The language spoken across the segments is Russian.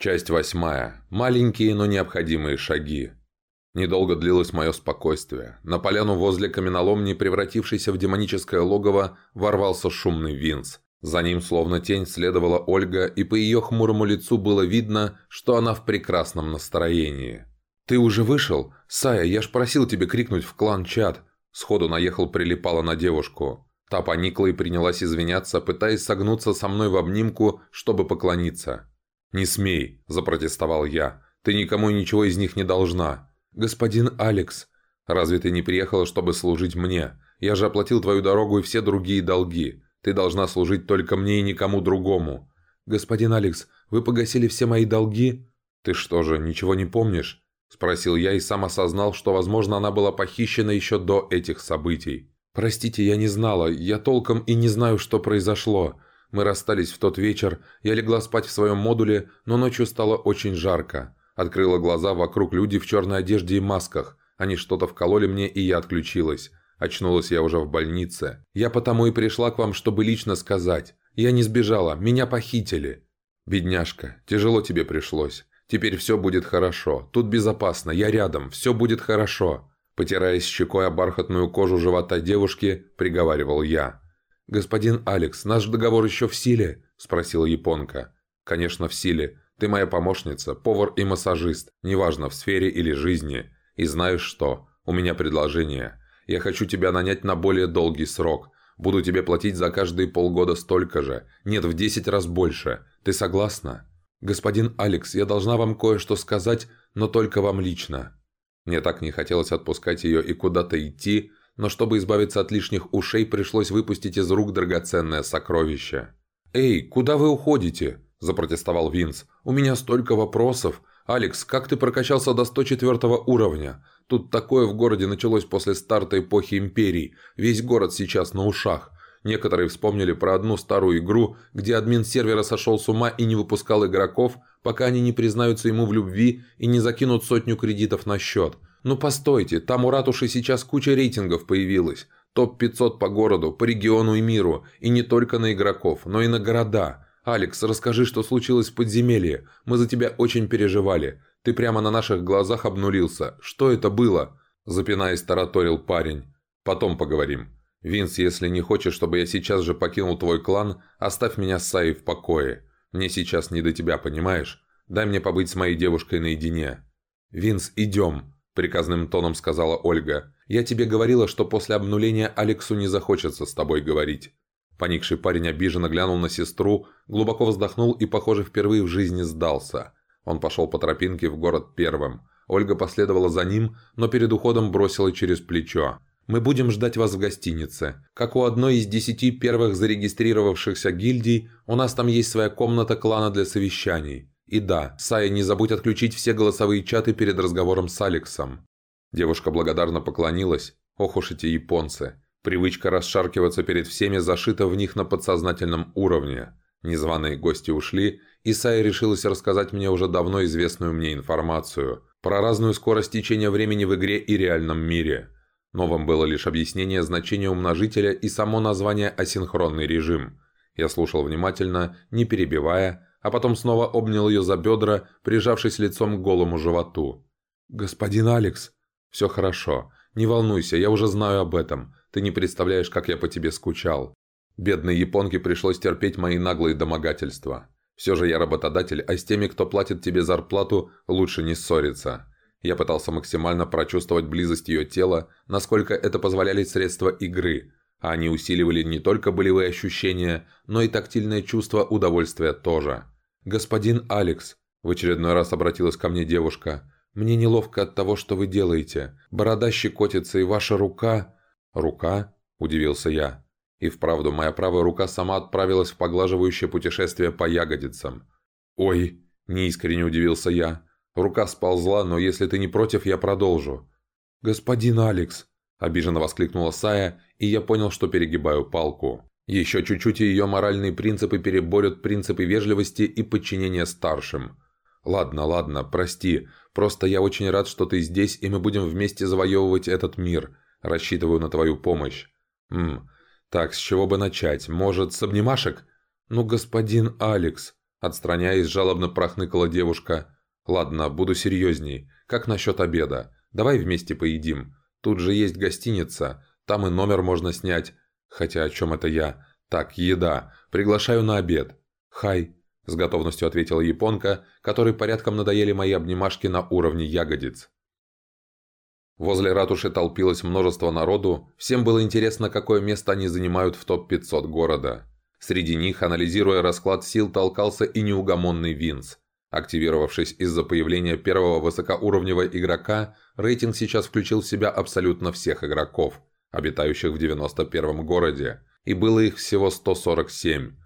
Часть восьмая. Маленькие, но необходимые шаги. Недолго длилось мое спокойствие. На поляну возле каменоломни, превратившейся в демоническое логово, ворвался шумный Винс. За ним, словно тень, следовала Ольга, и по ее хмурому лицу было видно, что она в прекрасном настроении. «Ты уже вышел? Сая, я ж просил тебе крикнуть в клан-чат!» Сходу наехал прилипала на девушку. Та поникла и принялась извиняться, пытаясь согнуться со мной в обнимку, чтобы поклониться. «Не смей», – запротестовал я. «Ты никому ничего из них не должна». «Господин Алекс, разве ты не приехала, чтобы служить мне? Я же оплатил твою дорогу и все другие долги. Ты должна служить только мне и никому другому». «Господин Алекс, вы погасили все мои долги?» «Ты что же, ничего не помнишь?» – спросил я и сам осознал, что, возможно, она была похищена еще до этих событий. «Простите, я не знала. Я толком и не знаю, что произошло. Мы расстались в тот вечер, я легла спать в своем модуле, но ночью стало очень жарко. Открыла глаза, вокруг люди в черной одежде и масках. Они что-то вкололи мне, и я отключилась. Очнулась я уже в больнице. Я потому и пришла к вам, чтобы лично сказать. Я не сбежала, меня похитили. Бедняжка, тяжело тебе пришлось. Теперь все будет хорошо. Тут безопасно, я рядом, все будет хорошо. Потираясь щекой о бархатную кожу живота девушки, приговаривал я. «Господин Алекс, наш договор еще в силе?» – спросила японка. «Конечно, в силе. Ты моя помощница, повар и массажист, неважно, в сфере или жизни. И знаешь что? У меня предложение. Я хочу тебя нанять на более долгий срок. Буду тебе платить за каждые полгода столько же. Нет, в десять раз больше. Ты согласна?» «Господин Алекс, я должна вам кое-что сказать, но только вам лично». Мне так не хотелось отпускать ее и куда-то идти, но чтобы избавиться от лишних ушей, пришлось выпустить из рук драгоценное сокровище. «Эй, куда вы уходите?» – запротестовал Винс. «У меня столько вопросов. Алекс, как ты прокачался до 104 уровня? Тут такое в городе началось после старта эпохи Империи. Весь город сейчас на ушах. Некоторые вспомнили про одну старую игру, где админ сервера сошел с ума и не выпускал игроков, пока они не признаются ему в любви и не закинут сотню кредитов на счет. «Ну постойте, там у ратуши сейчас куча рейтингов появилась. Топ-500 по городу, по региону и миру. И не только на игроков, но и на города. Алекс, расскажи, что случилось в подземелье. Мы за тебя очень переживали. Ты прямо на наших глазах обнулился. Что это было?» Запинаясь, тараторил парень. «Потом поговорим. Винс, если не хочешь, чтобы я сейчас же покинул твой клан, оставь меня с Саей в покое. Мне сейчас не до тебя, понимаешь? Дай мне побыть с моей девушкой наедине». «Винс, идем!» Приказным тоном сказала Ольга. «Я тебе говорила, что после обнуления Алексу не захочется с тобой говорить». Поникший парень обиженно глянул на сестру, глубоко вздохнул и, похоже, впервые в жизни сдался. Он пошел по тропинке в город первым. Ольга последовала за ним, но перед уходом бросила через плечо. «Мы будем ждать вас в гостинице. Как у одной из десяти первых зарегистрировавшихся гильдий, у нас там есть своя комната клана для совещаний. И да, Сая, не забудь отключить все голосовые чаты перед разговором с Алексом. Девушка благодарно поклонилась. Ох уж эти японцы. Привычка расшаркиваться перед всеми зашита в них на подсознательном уровне. Незваные гости ушли, и Сая решилась рассказать мне уже давно известную мне информацию про разную скорость течения времени в игре и реальном мире. Новым было лишь объяснение значения умножителя и само название «асинхронный режим». Я слушал внимательно, не перебивая, а потом снова обнял ее за бедра, прижавшись лицом к голому животу. «Господин Алекс!» «Все хорошо. Не волнуйся, я уже знаю об этом. Ты не представляешь, как я по тебе скучал. Бедной японке пришлось терпеть мои наглые домогательства. Все же я работодатель, а с теми, кто платит тебе зарплату, лучше не ссориться». Я пытался максимально прочувствовать близость ее тела, насколько это позволяли средства игры, они усиливали не только болевые ощущения, но и тактильное чувство удовольствия тоже. «Господин Алекс», – в очередной раз обратилась ко мне девушка, – «мне неловко от того, что вы делаете. Борода щекотится, и ваша рука...» «Рука?» – удивился я. И вправду, моя правая рука сама отправилась в поглаживающее путешествие по ягодицам. «Ой!» – неискренне удивился я. Рука сползла, но если ты не против, я продолжу. «Господин Алекс!» – обиженно воскликнула Сая, и я понял, что перегибаю палку. Еще чуть-чуть ее моральные принципы переборют принципы вежливости и подчинения старшим. «Ладно, ладно, прости. Просто я очень рад, что ты здесь, и мы будем вместе завоевывать этот мир. Рассчитываю на твою помощь». «Ммм, так, с чего бы начать? Может, с обнимашек?» «Ну, господин Алекс...» Отстраняясь, жалобно прохныкала девушка. «Ладно, буду серьезней. Как насчет обеда? Давай вместе поедим. Тут же есть гостиница, там и номер можно снять. Хотя о чем это я? Так, еда. Приглашаю на обед. Хай», – с готовностью ответила японка, которой порядком надоели мои обнимашки на уровне ягодиц. Возле ратуши толпилось множество народу, всем было интересно, какое место они занимают в топ-500 города. Среди них, анализируя расклад сил, толкался и неугомонный Винс. Активировавшись из-за появления первого высокоуровневого игрока, рейтинг сейчас включил в себя абсолютно всех игроков, обитающих в 91-м городе, и было их всего 147.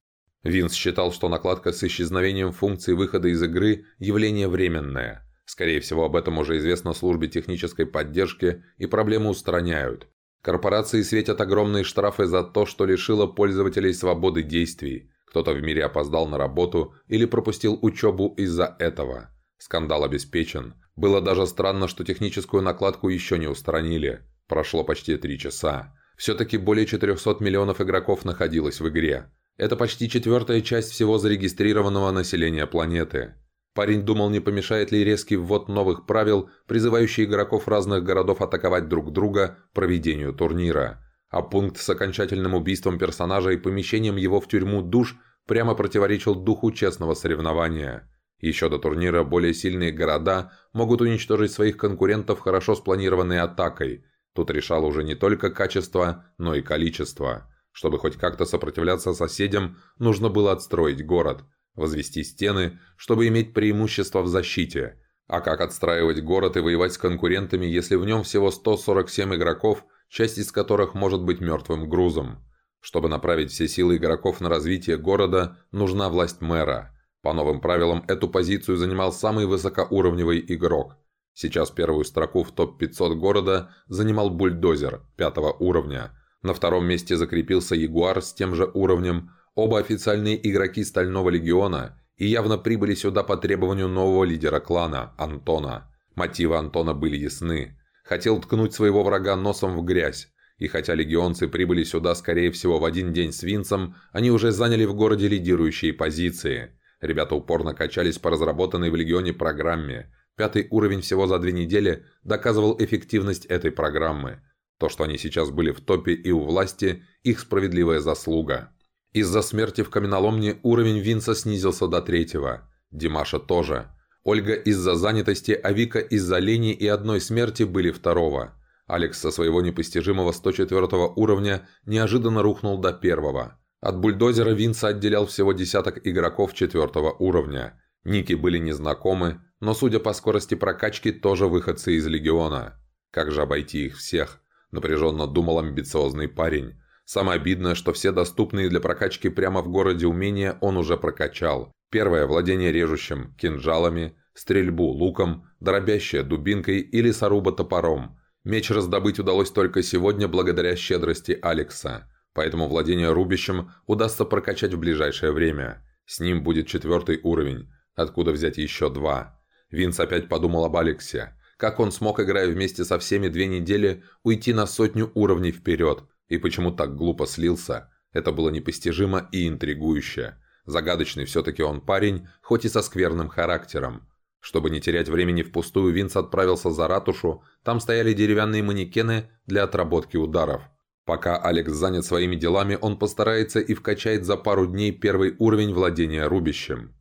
Винс считал, что накладка с исчезновением функции выхода из игры – явление временное. Скорее всего, об этом уже известно службе технической поддержки, и проблему устраняют. Корпорации светят огромные штрафы за то, что лишило пользователей свободы действий. Кто-то в мире опоздал на работу или пропустил учебу из-за этого. Скандал обеспечен. Было даже странно, что техническую накладку еще не устранили. Прошло почти три часа. Все-таки более 400 миллионов игроков находилось в игре. Это почти четвертая часть всего зарегистрированного населения планеты. Парень думал, не помешает ли резкий ввод новых правил, призывающий игроков разных городов атаковать друг друга проведению турнира. А пункт с окончательным убийством персонажа и помещением его в тюрьму душ прямо противоречил духу честного соревнования. Еще до турнира более сильные города могут уничтожить своих конкурентов хорошо спланированной атакой. Тут решало уже не только качество, но и количество. Чтобы хоть как-то сопротивляться соседям, нужно было отстроить город – возвести стены, чтобы иметь преимущество в защите. А как отстраивать город и воевать с конкурентами, если в нем всего 147 игроков, часть из которых может быть мертвым грузом? Чтобы направить все силы игроков на развитие города, нужна власть мэра. По новым правилам, эту позицию занимал самый высокоуровневый игрок. Сейчас первую строку в топ-500 города занимал бульдозер, пятого уровня. На втором месте закрепился Ягуар с тем же уровнем – Оба официальные игроки Стального Легиона и явно прибыли сюда по требованию нового лидера клана, Антона. Мотивы Антона были ясны. Хотел ткнуть своего врага носом в грязь. И хотя легионцы прибыли сюда, скорее всего, в один день с Винсом, они уже заняли в городе лидирующие позиции. Ребята упорно качались по разработанной в Легионе программе. Пятый уровень всего за две недели доказывал эффективность этой программы. То, что они сейчас были в топе и у власти, их справедливая заслуга. Из-за смерти в каменоломне уровень Винса снизился до третьего. Димаша тоже. Ольга из-за занятости, а Вика из-за лени и одной смерти были второго. Алекс со своего непостижимого 104 уровня неожиданно рухнул до первого. От бульдозера Винса отделял всего десяток игроков четвертого уровня. Ники были незнакомы, но судя по скорости прокачки, тоже выходцы из Легиона. Как же обойти их всех? Напряженно думал амбициозный парень. Самое обидное, что все доступные для прокачки прямо в городе умения он уже прокачал. Первое – владение режущим, кинжалами, стрельбу луком, дробящая дубинкой или саруба топором. Меч раздобыть удалось только сегодня благодаря щедрости Алекса, поэтому владение рубящим удастся прокачать в ближайшее время. С ним будет четвертый уровень, откуда взять еще два. Винс опять подумал об Алексе. Как он смог, играя вместе со всеми две недели, уйти на сотню уровней вперед, и почему так глупо слился, это было непостижимо и интригующе. Загадочный все-таки он парень, хоть и со скверным характером. Чтобы не терять времени впустую, Винс отправился за ратушу, там стояли деревянные манекены для отработки ударов. Пока Алекс занят своими делами, он постарается и вкачает за пару дней первый уровень владения рубищем.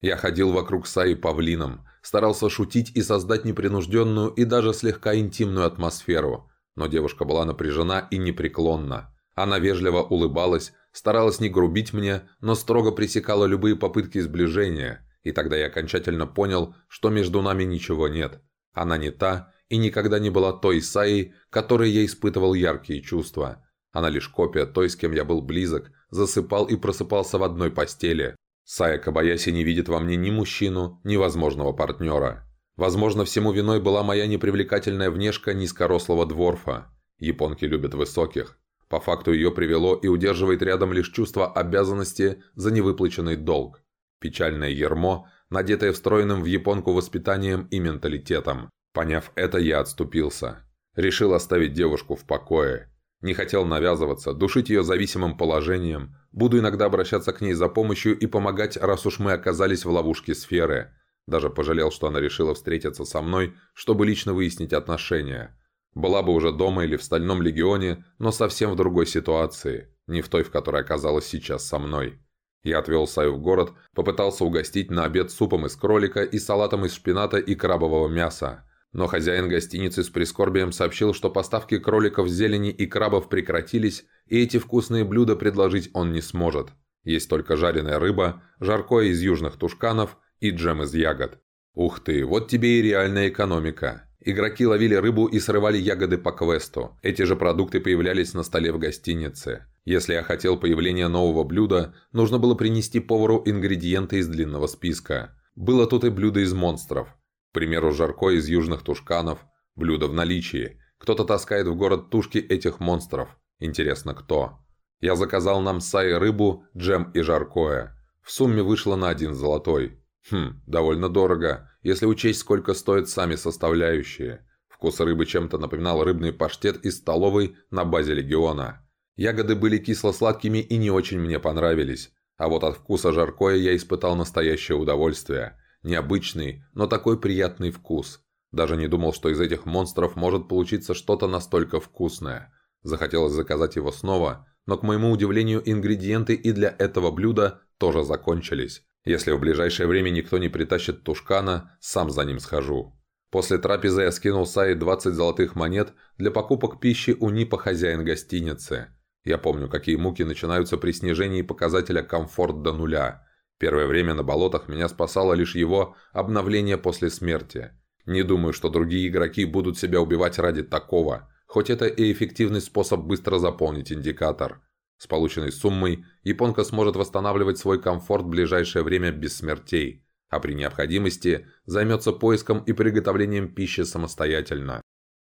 Я ходил вокруг Саи павлином, старался шутить и создать непринужденную и даже слегка интимную атмосферу – но девушка была напряжена и непреклонна. Она вежливо улыбалась, старалась не грубить мне, но строго пресекала любые попытки сближения, и тогда я окончательно понял, что между нами ничего нет. Она не та и никогда не была той Саей, которой я испытывал яркие чувства. Она лишь копия той, с кем я был близок, засыпал и просыпался в одной постели. Сая Кабаяси не видит во мне ни мужчину, ни возможного партнера. Возможно, всему виной была моя непривлекательная внешка низкорослого дворфа. Японки любят высоких. По факту ее привело и удерживает рядом лишь чувство обязанности за невыплаченный долг. Печальное ермо, надетое встроенным в японку воспитанием и менталитетом. Поняв это, я отступился. Решил оставить девушку в покое. Не хотел навязываться, душить ее зависимым положением. Буду иногда обращаться к ней за помощью и помогать, раз уж мы оказались в ловушке сферы. Даже пожалел, что она решила встретиться со мной, чтобы лично выяснить отношения. Была бы уже дома или в Стальном Легионе, но совсем в другой ситуации, не в той, в которой оказалась сейчас со мной. Я отвел Саю в город, попытался угостить на обед супом из кролика и салатом из шпината и крабового мяса. Но хозяин гостиницы с прискорбием сообщил, что поставки кроликов, зелени и крабов прекратились, и эти вкусные блюда предложить он не сможет. Есть только жареная рыба, жаркое из южных тушканов и джем из ягод. Ух ты, вот тебе и реальная экономика. Игроки ловили рыбу и срывали ягоды по квесту. Эти же продукты появлялись на столе в гостинице. Если я хотел появления нового блюда, нужно было принести повару ингредиенты из длинного списка. Было тут и блюдо из монстров. К примеру, жарко из южных тушканов. Блюдо в наличии. Кто-то таскает в город тушки этих монстров. Интересно, кто? Я заказал нам сай рыбу, джем и жаркое. В сумме вышло на один золотой. Хм, довольно дорого, если учесть, сколько стоят сами составляющие. Вкус рыбы чем-то напоминал рыбный паштет из столовой на базе Легиона. Ягоды были кисло-сладкими и не очень мне понравились. А вот от вкуса жаркое я испытал настоящее удовольствие. Необычный, но такой приятный вкус. Даже не думал, что из этих монстров может получиться что-то настолько вкусное. Захотелось заказать его снова, но, к моему удивлению, ингредиенты и для этого блюда тоже закончились. Если в ближайшее время никто не притащит тушкана, сам за ним схожу. После трапезы я скинул Саи 20 золотых монет для покупок пищи у Нипа хозяин гостиницы. Я помню, какие муки начинаются при снижении показателя комфорт до нуля. Первое время на болотах меня спасало лишь его обновление после смерти. Не думаю, что другие игроки будут себя убивать ради такого, хоть это и эффективный способ быстро заполнить индикатор. С полученной суммой японка сможет восстанавливать свой комфорт в ближайшее время без смертей, а при необходимости займется поиском и приготовлением пищи самостоятельно.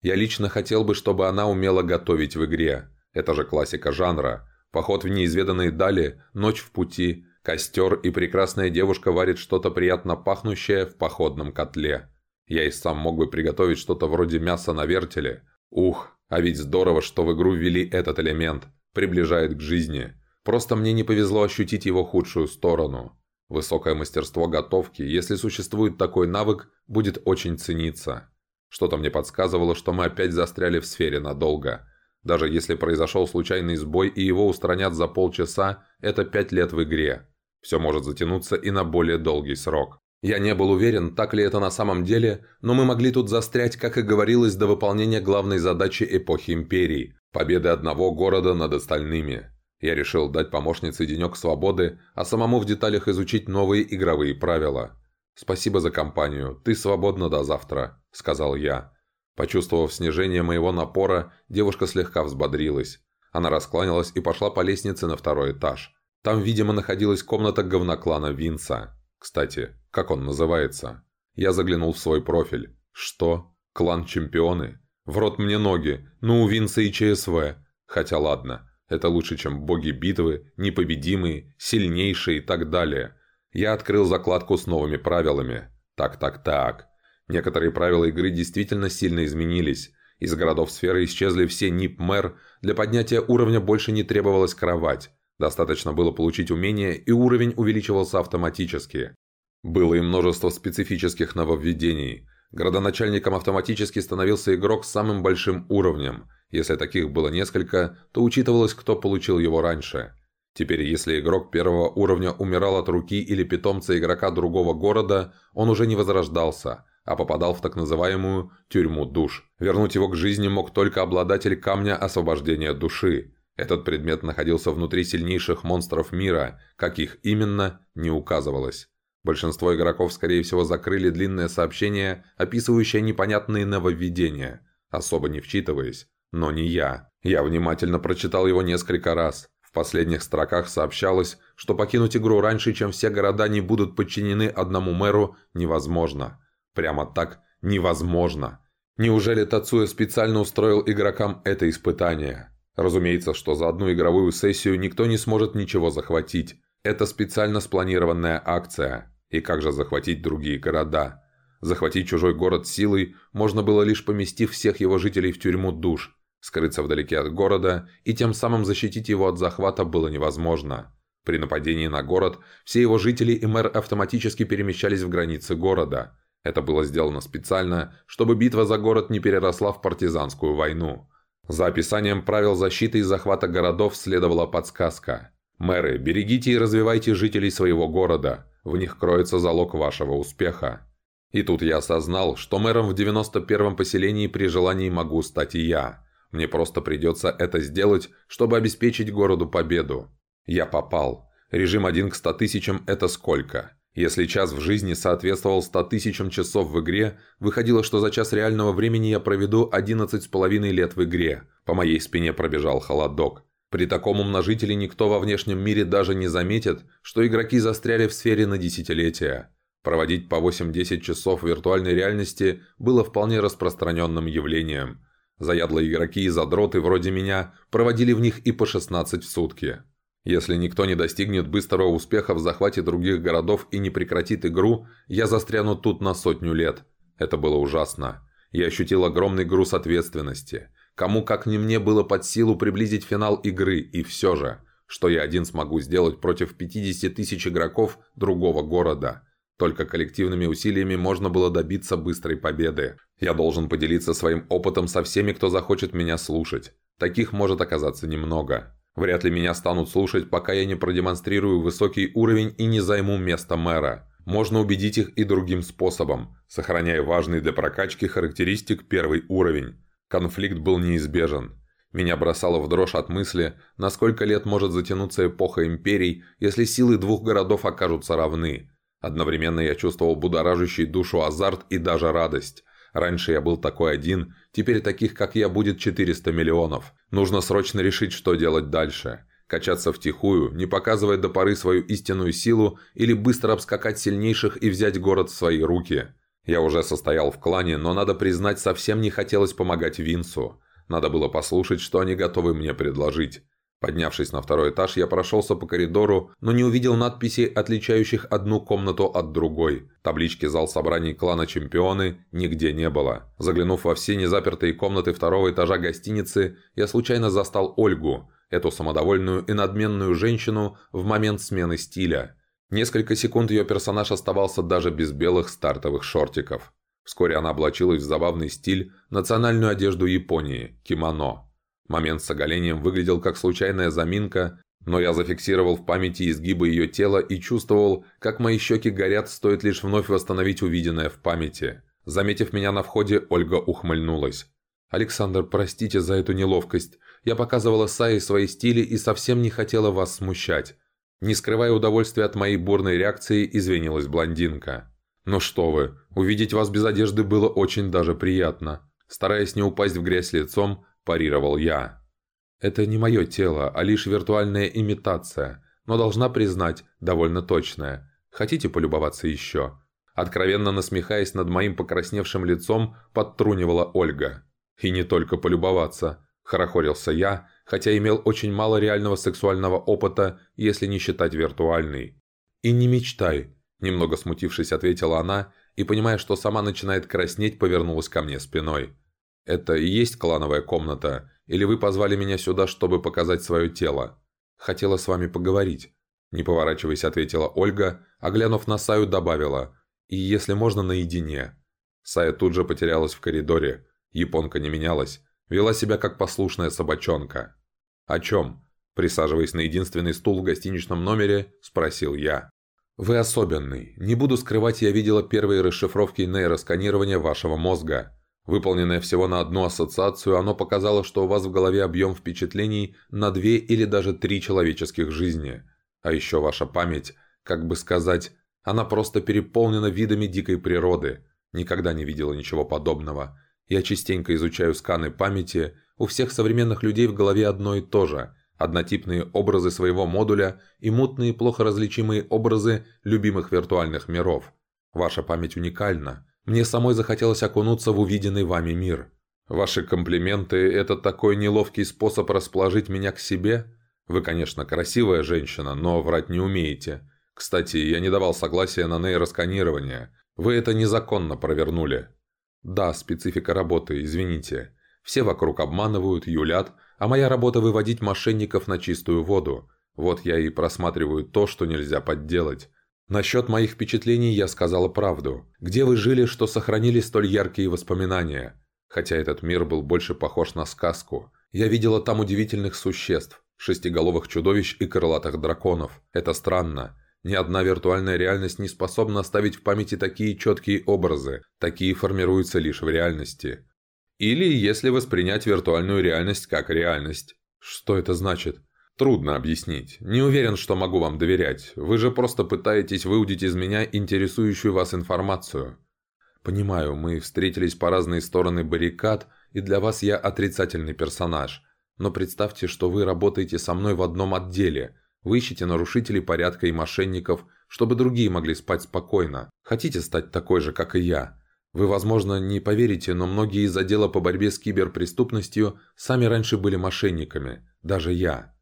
Я лично хотел бы, чтобы она умела готовить в игре. Это же классика жанра. Поход в неизведанные дали, ночь в пути, костер и прекрасная девушка варит что-то приятно пахнущее в походном котле. Я и сам мог бы приготовить что-то вроде мяса на вертеле. Ух, а ведь здорово, что в игру ввели этот элемент – приближает к жизни. Просто мне не повезло ощутить его худшую сторону. Высокое мастерство готовки, если существует такой навык, будет очень цениться. Что-то мне подсказывало, что мы опять застряли в сфере надолго. Даже если произошел случайный сбой и его устранят за полчаса, это пять лет в игре. Все может затянуться и на более долгий срок. Я не был уверен, так ли это на самом деле, но мы могли тут застрять, как и говорилось, до выполнения главной задачи эпохи Империи Победы одного города над остальными. Я решил дать помощнице денек свободы, а самому в деталях изучить новые игровые правила. «Спасибо за компанию, ты свободна до завтра», – сказал я. Почувствовав снижение моего напора, девушка слегка взбодрилась. Она раскланялась и пошла по лестнице на второй этаж. Там, видимо, находилась комната говноклана Винса. Кстати, как он называется? Я заглянул в свой профиль. Что? Клан Чемпионы? В рот мне ноги, ну у Винса и ЧСВ. Хотя ладно, это лучше, чем боги битвы, непобедимые, сильнейшие и так далее. Я открыл закладку с новыми правилами. Так-так-так. Некоторые правила игры действительно сильно изменились. Из городов сферы исчезли все нип-мэр, для поднятия уровня больше не требовалась кровать. Достаточно было получить умение, и уровень увеличивался автоматически. Было и множество специфических нововведений. Городоначальником автоматически становился игрок с самым большим уровнем. Если таких было несколько, то учитывалось, кто получил его раньше. Теперь, если игрок первого уровня умирал от руки или питомца игрока другого города, он уже не возрождался, а попадал в так называемую «тюрьму душ». Вернуть его к жизни мог только обладатель камня освобождения души. Этот предмет находился внутри сильнейших монстров мира, как их именно, не указывалось. Большинство игроков, скорее всего, закрыли длинное сообщение, описывающее непонятные нововведения, особо не вчитываясь. Но не я. Я внимательно прочитал его несколько раз. В последних строках сообщалось, что покинуть игру раньше, чем все города не будут подчинены одному мэру, невозможно. Прямо так невозможно. Неужели Тацуя специально устроил игрокам это испытание? Разумеется, что за одну игровую сессию никто не сможет ничего захватить. Это специально спланированная акция. И как же захватить другие города? Захватить чужой город силой можно было лишь поместив всех его жителей в тюрьму душ. Скрыться вдалеке от города и тем самым защитить его от захвата было невозможно. При нападении на город все его жители и мэр автоматически перемещались в границы города. Это было сделано специально, чтобы битва за город не переросла в партизанскую войну. За описанием правил защиты и захвата городов следовала подсказка. «Мэры, берегите и развивайте жителей своего города. В них кроется залог вашего успеха». И тут я осознал, что мэром в 91-м поселении при желании могу стать и я. Мне просто придется это сделать, чтобы обеспечить городу победу. Я попал. Режим 1 к 100 тысячам – это сколько? Если час в жизни соответствовал 100 тысячам часов в игре, выходило, что за час реального времени я проведу 11 с половиной лет в игре. По моей спине пробежал холодок. При таком умножителе никто во внешнем мире даже не заметит, что игроки застряли в сфере на десятилетия. Проводить по 8-10 часов в виртуальной реальности было вполне распространенным явлением. Заядлые игроки и задроты вроде меня проводили в них и по 16 в сутки. Если никто не достигнет быстрого успеха в захвате других городов и не прекратит игру, я застряну тут на сотню лет. Это было ужасно. Я ощутил огромный груз ответственности. Кому как не мне было под силу приблизить финал игры, и все же, что я один смогу сделать против 50 тысяч игроков другого города – только коллективными усилиями можно было добиться быстрой победы. Я должен поделиться своим опытом со всеми, кто захочет меня слушать. Таких может оказаться немного. Вряд ли меня станут слушать, пока я не продемонстрирую высокий уровень и не займу место мэра. Можно убедить их и другим способом, сохраняя важный для прокачки характеристик первый уровень. Конфликт был неизбежен. Меня бросало в дрожь от мысли, на сколько лет может затянуться эпоха империй, если силы двух городов окажутся равны. Одновременно я чувствовал будоражащий душу азарт и даже радость. Раньше я был такой один, теперь таких, как я, будет 400 миллионов. Нужно срочно решить, что делать дальше. Качаться втихую, не показывая до поры свою истинную силу, или быстро обскакать сильнейших и взять город в свои руки. Я уже состоял в клане, но, надо признать, совсем не хотелось помогать Винсу. Надо было послушать, что они готовы мне предложить. Поднявшись на второй этаж, я прошелся по коридору, но не увидел надписей, отличающих одну комнату от другой. Таблички «Зал собраний клана Чемпионы» нигде не было. Заглянув во все незапертые комнаты второго этажа гостиницы, я случайно застал Ольгу, эту самодовольную и надменную женщину, в момент смены стиля. Несколько секунд ее персонаж оставался даже без белых стартовых шортиков. Вскоре она облачилась в забавный стиль, национальную одежду Японии – кимоно. Момент с оголением выглядел как случайная заминка, но я зафиксировал в памяти изгибы ее тела и чувствовал, как мои щеки горят, стоит лишь вновь восстановить увиденное в памяти. Заметив меня на входе, Ольга ухмыльнулась. «Александр, простите за эту неловкость. Я показывала Сае свои стили и совсем не хотела вас смущать». Не скрывая удовольствия от моей бурной реакции, извинилась блондинка. «Ну что вы, увидеть вас без одежды было очень даже приятно». Стараясь не упасть в грязь лицом, – парировал я. «Это не мое тело, а лишь виртуальная имитация, но должна признать, довольно точная. Хотите полюбоваться еще?» Откровенно насмехаясь над моим покрасневшим лицом, подтрунивала Ольга. «И не только полюбоваться», – хорохорился я, хотя имел очень мало реального сексуального опыта, если не считать виртуальный. «И не мечтай», – немного смутившись, ответила она, и, понимая, что сама начинает краснеть, повернулась ко мне спиной. «Это и есть клановая комната? Или вы позвали меня сюда, чтобы показать свое тело?» «Хотела с вами поговорить», – не поворачиваясь, ответила Ольга, а глянув на Саю, добавила «И если можно, наедине». Сая тут же потерялась в коридоре. Японка не менялась, вела себя как послушная собачонка. «О чем?» – присаживаясь на единственный стул в гостиничном номере, спросил я. «Вы особенный. Не буду скрывать, я видела первые расшифровки нейросканирования вашего мозга. Выполненное всего на одну ассоциацию, оно показало, что у вас в голове объем впечатлений на две или даже три человеческих жизни. А еще ваша память, как бы сказать, она просто переполнена видами дикой природы. Никогда не видела ничего подобного. Я частенько изучаю сканы памяти. У всех современных людей в голове одно и то же. Однотипные образы своего модуля и мутные, плохо различимые образы любимых виртуальных миров. Ваша память уникальна. Мне самой захотелось окунуться в увиденный вами мир. Ваши комплименты – это такой неловкий способ расположить меня к себе? Вы, конечно, красивая женщина, но врать не умеете. Кстати, я не давал согласия на нейросканирование. Вы это незаконно провернули. Да, специфика работы, извините. Все вокруг обманывают, юлят, а моя работа выводить мошенников на чистую воду. Вот я и просматриваю то, что нельзя подделать. Насчет моих впечатлений я сказала правду. Где вы жили, что сохранили столь яркие воспоминания? Хотя этот мир был больше похож на сказку. Я видела там удивительных существ, шестиголовых чудовищ и крылатых драконов. Это странно. Ни одна виртуальная реальность не способна оставить в памяти такие четкие образы. Такие формируются лишь в реальности. Или если воспринять виртуальную реальность как реальность. Что это значит? Трудно объяснить. Не уверен, что могу вам доверять. Вы же просто пытаетесь выудить из меня интересующую вас информацию. Понимаю, мы встретились по разные стороны баррикад, и для вас я отрицательный персонаж. Но представьте, что вы работаете со мной в одном отделе. Вы ищете нарушителей порядка и мошенников, чтобы другие могли спать спокойно. Хотите стать такой же, как и я? Вы, возможно, не поверите, но многие из отдела по борьбе с киберпреступностью сами раньше были мошенниками. Даже я.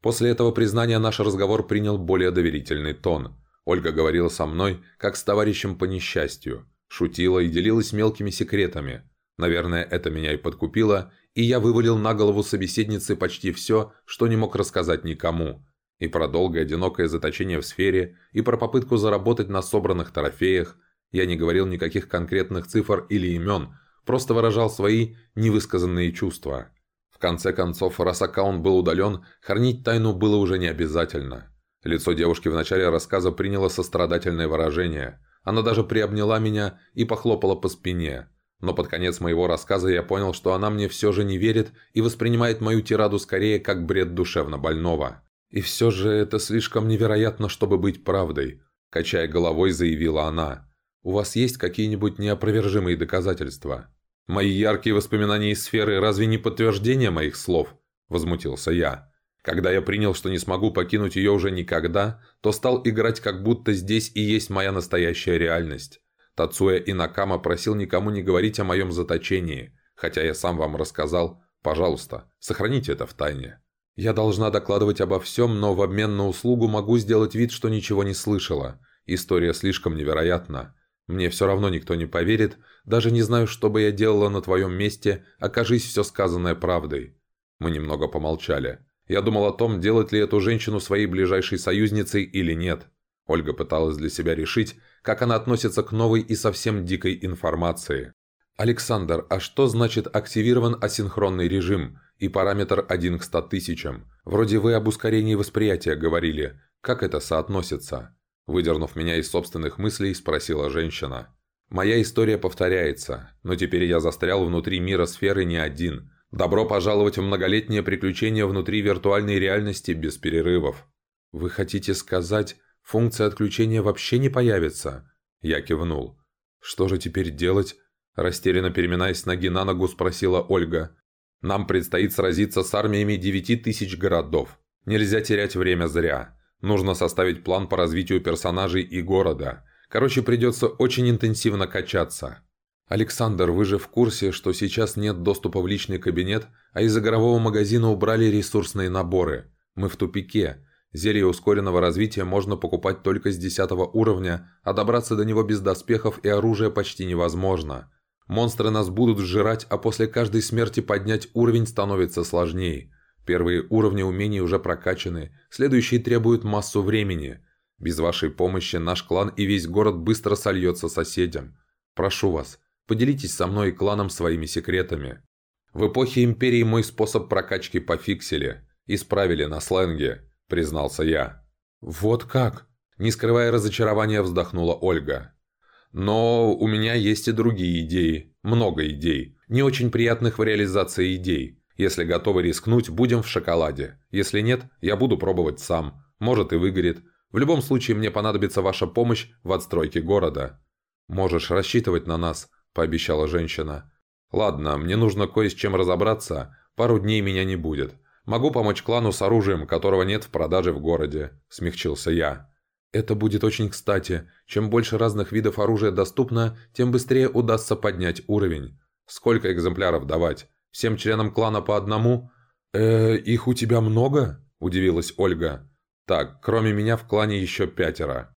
После этого признания наш разговор принял более доверительный тон. Ольга говорила со мной, как с товарищем по несчастью. Шутила и делилась мелкими секретами. Наверное, это меня и подкупило, и я вывалил на голову собеседницы почти все, что не мог рассказать никому. И про долгое одинокое заточение в сфере, и про попытку заработать на собранных трофеях. Я не говорил никаких конкретных цифр или имен, просто выражал свои невысказанные чувства. В конце концов, раз аккаунт был удален, хранить тайну было уже не обязательно. Лицо девушки в начале рассказа приняло сострадательное выражение. Она даже приобняла меня и похлопала по спине. Но под конец моего рассказа я понял, что она мне все же не верит и воспринимает мою тираду скорее как бред душевно больного. «И все же это слишком невероятно, чтобы быть правдой», – качая головой, заявила она. «У вас есть какие-нибудь неопровержимые доказательства?» «Мои яркие воспоминания из сферы разве не подтверждение моих слов?» – возмутился я. Когда я принял, что не смогу покинуть ее уже никогда, то стал играть, как будто здесь и есть моя настоящая реальность. Тацуя Инакама просил никому не говорить о моем заточении, хотя я сам вам рассказал. Пожалуйста, сохраните это в тайне. Я должна докладывать обо всем, но в обмен на услугу могу сделать вид, что ничего не слышала. История слишком невероятна. Мне все равно никто не поверит, даже не знаю, что бы я делала на твоем месте, окажись все сказанное правдой». Мы немного помолчали. Я думал о том, делать ли эту женщину своей ближайшей союзницей или нет. Ольга пыталась для себя решить, как она относится к новой и совсем дикой информации. «Александр, а что значит активирован асинхронный режим и параметр 1 к 100 тысячам? Вроде вы об ускорении восприятия говорили. Как это соотносится?» Выдернув меня из собственных мыслей, спросила женщина. «Моя история повторяется, но теперь я застрял внутри мира сферы не один. Добро пожаловать в многолетнее приключение внутри виртуальной реальности без перерывов». «Вы хотите сказать, функция отключения вообще не появится?» Я кивнул. «Что же теперь делать?» Растерянно переминаясь с ноги на ногу, спросила Ольга. «Нам предстоит сразиться с армиями девяти тысяч городов. Нельзя терять время зря. Нужно составить план по развитию персонажей и города. Короче, придется очень интенсивно качаться. Александр, вы же в курсе, что сейчас нет доступа в личный кабинет, а из игрового магазина убрали ресурсные наборы. Мы в тупике. Зелье ускоренного развития можно покупать только с 10 уровня, а добраться до него без доспехов и оружия почти невозможно. Монстры нас будут сжирать, а после каждой смерти поднять уровень становится сложнее. Первые уровни умений уже прокачаны, следующие требуют массу времени. Без вашей помощи наш клан и весь город быстро сольется соседям. Прошу вас, поделитесь со мной и кланом своими секретами. В эпохе Империи мой способ прокачки пофиксили. Исправили на сленге, признался я. Вот как? Не скрывая разочарования, вздохнула Ольга. Но у меня есть и другие идеи. Много идей. Не очень приятных в реализации идей. Если готовы рискнуть, будем в шоколаде. Если нет, я буду пробовать сам. Может и выгорит. В любом случае мне понадобится ваша помощь в отстройке города». «Можешь рассчитывать на нас», – пообещала женщина. «Ладно, мне нужно кое с чем разобраться. Пару дней меня не будет. Могу помочь клану с оружием, которого нет в продаже в городе», – смягчился я. «Это будет очень кстати. Чем больше разных видов оружия доступно, тем быстрее удастся поднять уровень. Сколько экземпляров давать? Всем членам клана по одному?» «Э, их у тебя много?» – удивилась Ольга. «Так, кроме меня в клане еще пятеро».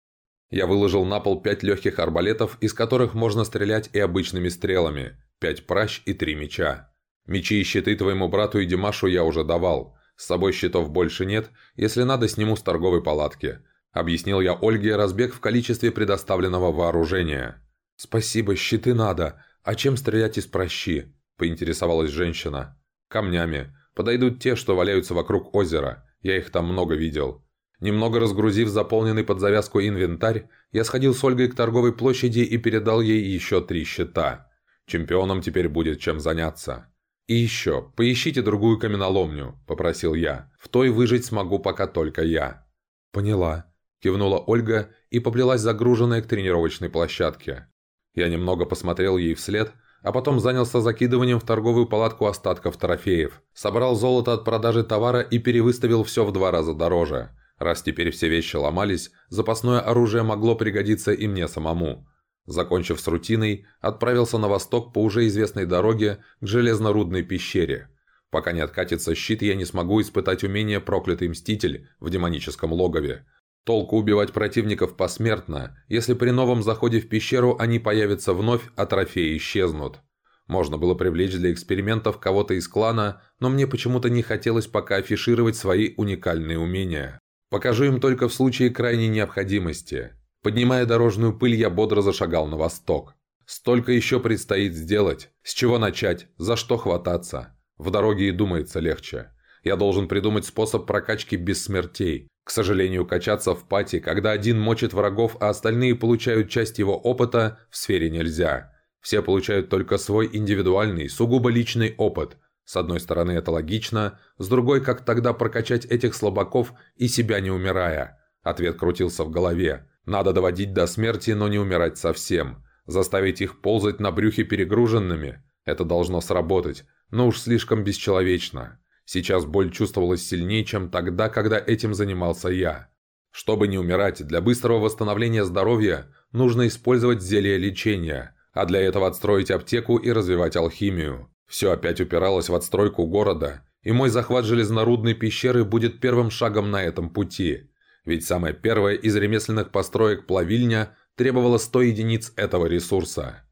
Я выложил на пол пять легких арбалетов, из которых можно стрелять и обычными стрелами, пять пращ и три меча. Мечи и щиты твоему брату и Димашу я уже давал. С собой щитов больше нет, если надо, сниму с торговой палатки. Объяснил я Ольге разбег в количестве предоставленного вооружения. «Спасибо, щиты надо. А чем стрелять из прощи?» – поинтересовалась женщина. «Камнями. Подойдут те, что валяются вокруг озера. Я их там много видел». Немного разгрузив заполненный под завязку инвентарь, я сходил с Ольгой к торговой площади и передал ей еще три щита. Чемпионам теперь будет чем заняться. «И еще, поищите другую каменоломню», – попросил я. «В той выжить смогу пока только я». «Поняла», – кивнула Ольга и поплелась загруженная к тренировочной площадке. Я немного посмотрел ей вслед, а потом занялся закидыванием в торговую палатку остатков трофеев. Собрал золото от продажи товара и перевыставил все в два раза дороже. Раз теперь все вещи ломались, запасное оружие могло пригодиться и мне самому. Закончив с рутиной, отправился на восток по уже известной дороге к железнорудной пещере. Пока не откатится щит, я не смогу испытать умение «Проклятый Мститель» в демоническом логове. Толку убивать противников посмертно, если при новом заходе в пещеру они появятся вновь, а трофеи исчезнут. Можно было привлечь для экспериментов кого-то из клана, но мне почему-то не хотелось пока афишировать свои уникальные умения. Покажу им только в случае крайней необходимости. Поднимая дорожную пыль, я бодро зашагал на восток. Столько еще предстоит сделать. С чего начать? За что хвататься? В дороге и думается легче. Я должен придумать способ прокачки без смертей. К сожалению, качаться в пати, когда один мочит врагов, а остальные получают часть его опыта, в сфере нельзя. Все получают только свой индивидуальный, сугубо личный опыт – с одной стороны, это логично, с другой, как тогда прокачать этих слабаков и себя не умирая? Ответ крутился в голове. Надо доводить до смерти, но не умирать совсем. Заставить их ползать на брюхе перегруженными. Это должно сработать, но уж слишком бесчеловечно. Сейчас боль чувствовалась сильнее, чем тогда, когда этим занимался я. Чтобы не умирать, для быстрого восстановления здоровья нужно использовать зелье лечения, а для этого отстроить аптеку и развивать алхимию. Все опять упиралось в отстройку города, и мой захват железнорудной пещеры будет первым шагом на этом пути. Ведь самая первая из ремесленных построек плавильня требовала 100 единиц этого ресурса.